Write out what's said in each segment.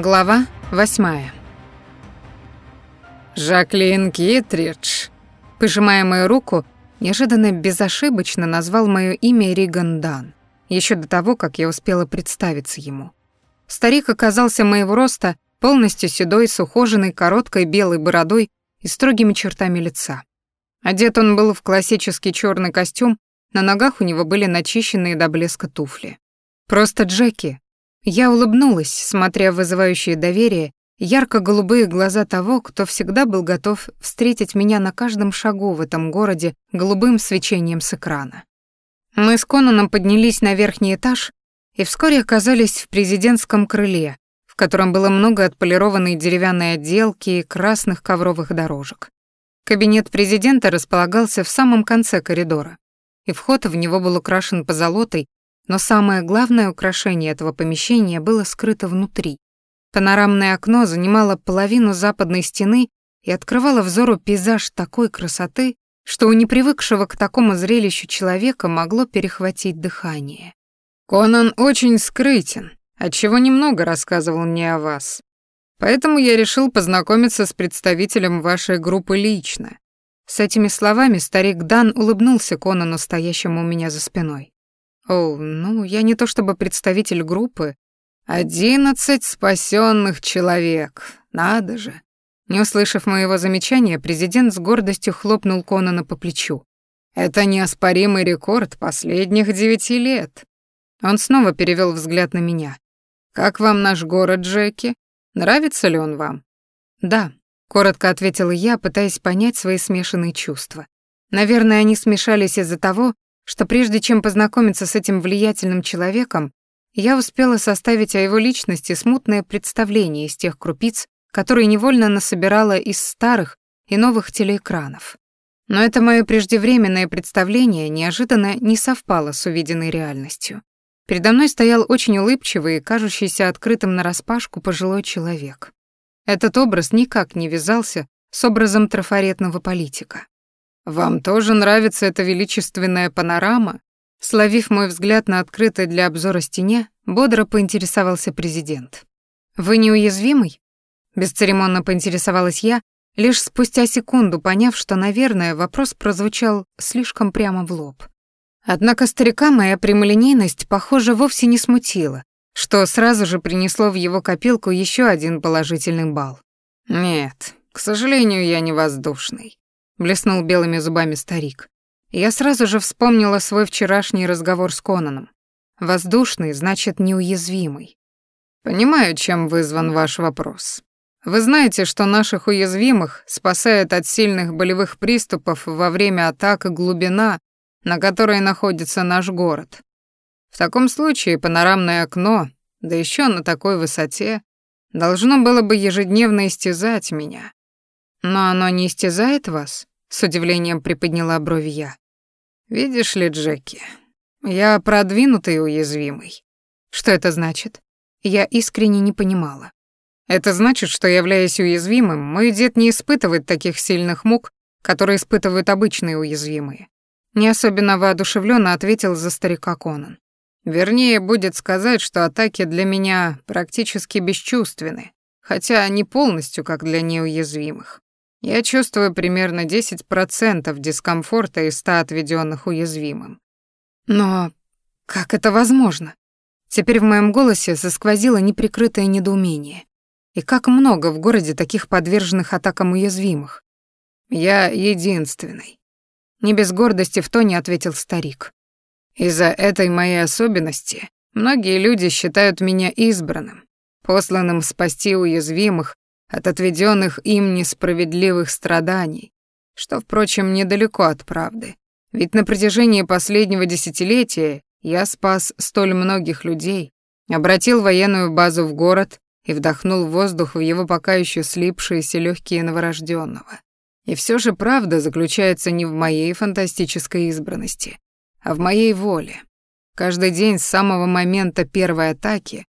Глава восьмая. «Жаклин Китридж», пожимая мою руку, неожиданно безошибочно назвал мое имя Риган Дан, еще до того, как я успела представиться ему. Старик оказался моего роста, полностью седой, с ухоженной, короткой белой бородой и строгими чертами лица. Одет он был в классический черный костюм, на ногах у него были начищенные до блеска туфли. Просто Джеки, я улыбнулась, смотря в вызывающее доверие, ярко-голубые глаза того, кто всегда был готов встретить меня на каждом шагу в этом городе голубым свечением с экрана. Мы с Конаном поднялись на верхний этаж и вскоре оказались в президентском крыле, в котором было много отполированной деревянной отделки и красных ковровых дорожек. Кабинет президента располагался в самом конце коридора, и вход в него был украшен позолотой но самое главное украшение этого помещения было скрыто внутри. Панорамное окно занимало половину западной стены и открывало взору пейзаж такой красоты, что у непривыкшего к такому зрелищу человека могло перехватить дыхание. «Конан очень скрытен, отчего немного рассказывал мне о вас. Поэтому я решил познакомиться с представителем вашей группы лично». С этими словами старик Дан улыбнулся Конану, стоящему у меня за спиной. О, ну, я не то чтобы представитель группы. Одиннадцать спасенных человек. Надо же. Не услышав моего замечания, президент с гордостью хлопнул Конана по плечу. Это неоспоримый рекорд последних девяти лет. Он снова перевел взгляд на меня. Как вам наш город, Джеки? Нравится ли он вам? Да, коротко ответила я, пытаясь понять свои смешанные чувства. Наверное, они смешались из-за того, что прежде чем познакомиться с этим влиятельным человеком, я успела составить о его личности смутное представление из тех крупиц, которые невольно насобирала из старых и новых телеэкранов. Но это мое преждевременное представление неожиданно не совпало с увиденной реальностью. Передо мной стоял очень улыбчивый и кажущийся открытым нараспашку пожилой человек. Этот образ никак не вязался с образом трафаретного политика. «Вам тоже нравится эта величественная панорама?» Словив мой взгляд на открытой для обзора стене, бодро поинтересовался президент. «Вы неуязвимый?» Бесцеремонно поинтересовалась я, лишь спустя секунду поняв, что, наверное, вопрос прозвучал слишком прямо в лоб. Однако старика моя прямолинейность, похоже, вовсе не смутила, что сразу же принесло в его копилку еще один положительный балл. «Нет, к сожалению, я не воздушный блеснул белыми зубами старик. Я сразу же вспомнила свой вчерашний разговор с Конаном. Воздушный значит неуязвимый. Понимаю, чем вызван ваш вопрос. Вы знаете, что наших уязвимых спасает от сильных болевых приступов во время атак глубина, на которой находится наш город. В таком случае панорамное окно, да еще на такой высоте, должно было бы ежедневно истязать меня. Но оно не истязает вас? С удивлением приподняла брови я. Видишь ли, Джеки, я продвинутый и уязвимый. Что это значит? Я искренне не понимала. Это значит, что, являясь уязвимым, мой дед не испытывает таких сильных мук, которые испытывают обычные уязвимые. Не особенно воодушевленно ответил за старика Конан. Вернее, будет сказать, что атаки для меня практически бесчувственны, хотя не полностью, как для неуязвимых. Я чувствую примерно 10% дискомфорта из 100 отведенных уязвимым. Но как это возможно? Теперь в моем голосе засквозило неприкрытое недоумение. И как много в городе таких подверженных атакам уязвимых? Я единственный. Не без гордости в тоне ответил старик. Из-за этой моей особенности многие люди считают меня избранным, посланным спасти уязвимых от отведенных им несправедливых страданий, что, впрочем, недалеко от правды. Ведь на протяжении последнего десятилетия я спас столь многих людей, обратил военную базу в город и вдохнул воздух в его пока еще слипшиеся легкие новорожденного. И все же правда заключается не в моей фантастической избранности, а в моей воле. Каждый день с самого момента первой атаки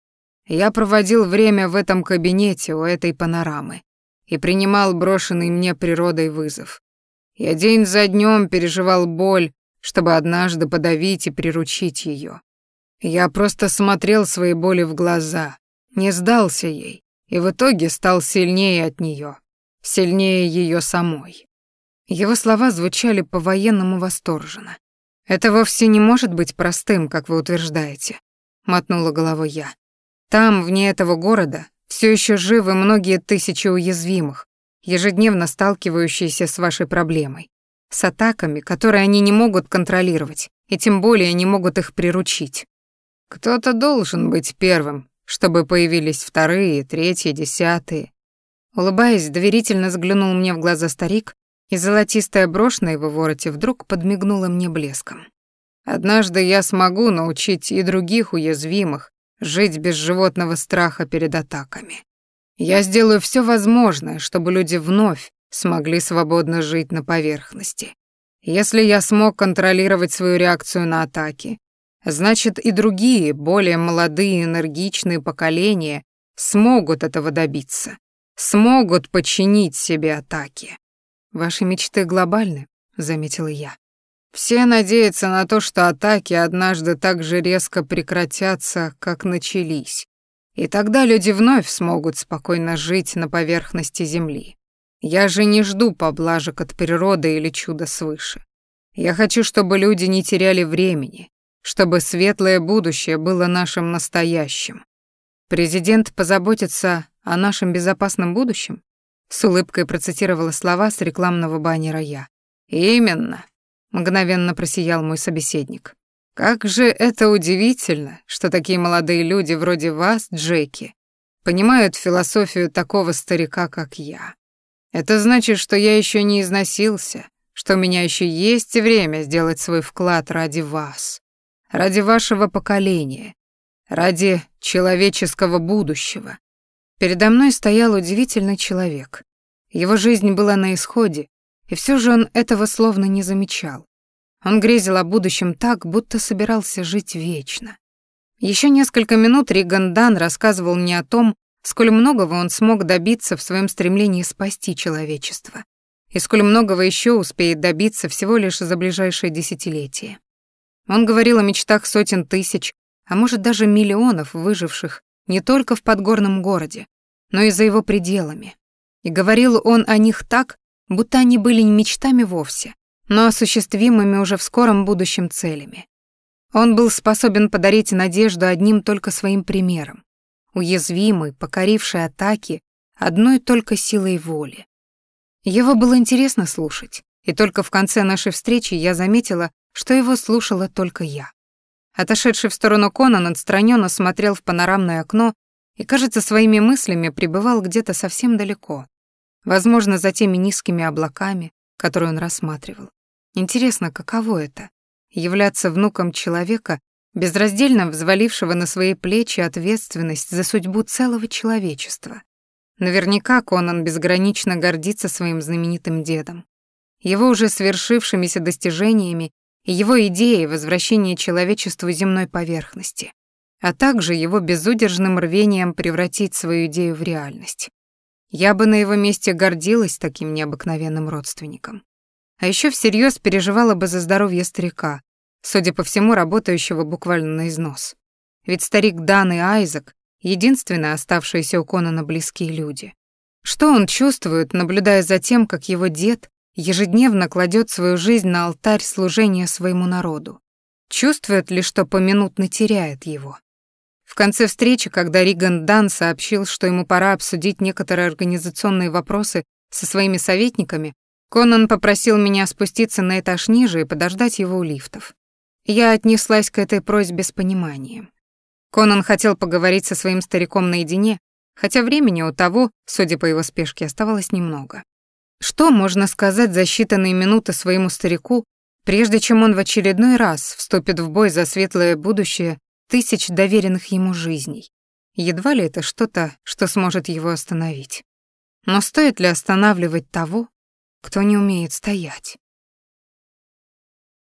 я проводил время в этом кабинете у этой панорамы и принимал брошенный мне природой вызов. Я день за днем переживал боль, чтобы однажды подавить и приручить ее. Я просто смотрел своей боли в глаза, не сдался ей и в итоге стал сильнее от нее, сильнее ее самой. Его слова звучали по-военному восторженно. «Это вовсе не может быть простым, как вы утверждаете», — мотнула головой я. «Там, вне этого города, все еще живы многие тысячи уязвимых, ежедневно сталкивающиеся с вашей проблемой, с атаками, которые они не могут контролировать, и тем более не могут их приручить. Кто-то должен быть первым, чтобы появились вторые, третьи, десятые. Улыбаясь, доверительно взглянул мне в глаза старик и золотистая брошь на его вороте вдруг подмигнула мне блеском. «Однажды я смогу научить и других уязвимых жить без животного страха перед атаками. Я сделаю все возможное, чтобы люди вновь смогли свободно жить на поверхности. Если я смог контролировать свою реакцию на атаки, значит и другие, более молодые, энергичные поколения смогут этого добиться, смогут подчинить себе атаки. Ваши мечты глобальны, заметила я. Все надеются на то, что атаки однажды так же резко прекратятся, как начались. И тогда люди вновь смогут спокойно жить на поверхности Земли. Я же не жду поблажек от природы или чуда свыше. Я хочу, чтобы люди не теряли времени, чтобы светлое будущее было нашим настоящим. Президент позаботится о нашем безопасном будущем? С улыбкой процитировала слова с рекламного баннера я. «Именно», — мгновенно просиял мой собеседник. «Как же это удивительно, что такие молодые люди вроде вас, Джеки, понимают философию такого старика, как я. Это значит, что я еще не износился, что у меня еще есть время сделать свой вклад ради вас, ради вашего поколения, ради человеческого будущего. Передо мной стоял удивительный человек. Его жизнь была на исходе, и все же он этого словно не замечал. Он грезил о будущем так, будто собирался жить вечно. Еще несколько минут Риган Дан рассказывал мне о том, сколь многого он смог добиться в своем стремлении спасти человечество, и сколь многого еще успеет добиться всего лишь за ближайшие десятилетия. Он говорил о мечтах сотен тысяч, а может даже миллионов выживших не только в подгорном городе, но и за его пределами. И говорил он о них так, будто они были не мечтами вовсе, но осуществимыми уже в скором будущем целями. Он был способен подарить надежду одним только своим примером, уязвимый, покоривший атаки одной только силой воли. Его было интересно слушать, и только в конце нашей встречи я заметила, что его слушала только я. Отошедший в сторону Конан отстраненно смотрел в панорамное окно и, кажется, своими мыслями пребывал где-то совсем далеко, возможно, за теми низкими облаками, которые он рассматривал. Интересно, каково это — являться внуком человека, безраздельно взвалившего на свои плечи ответственность за судьбу целого человечества. Наверняка Конан безгранично гордится своим знаменитым дедом. Его уже свершившимися достижениями и его идеей возвращения человечеству земной поверхности, а также его безудержным рвением превратить свою идею в реальность. Я бы на его месте гордилась таким необыкновенным родственником. А еще всерьез переживала бы за здоровье старика, судя по всему, работающего буквально на износ. Ведь старик Дан и Айзек — единственные оставшиеся у Конана близкие люди. Что он чувствует, наблюдая за тем, как его дед ежедневно кладет свою жизнь на алтарь служения своему народу. Чувствует ли, что поминутно теряет его? В конце встречи, когда Риган Дан сообщил, что ему пора обсудить некоторые организационные вопросы со своими советниками, Конан попросил меня спуститься на этаж ниже и подождать его у лифтов. Я отнеслась к этой просьбе с пониманием. Конан хотел поговорить со своим стариком наедине, хотя времени у того, судя по его спешке, оставалось немного. Что можно сказать за считанные минуты своему старику, прежде чем он в очередной раз вступит в бой за светлое будущее тысяч доверенных ему жизней? Едва ли это что-то, что сможет его остановить. Но стоит ли останавливать того, кто не умеет стоять?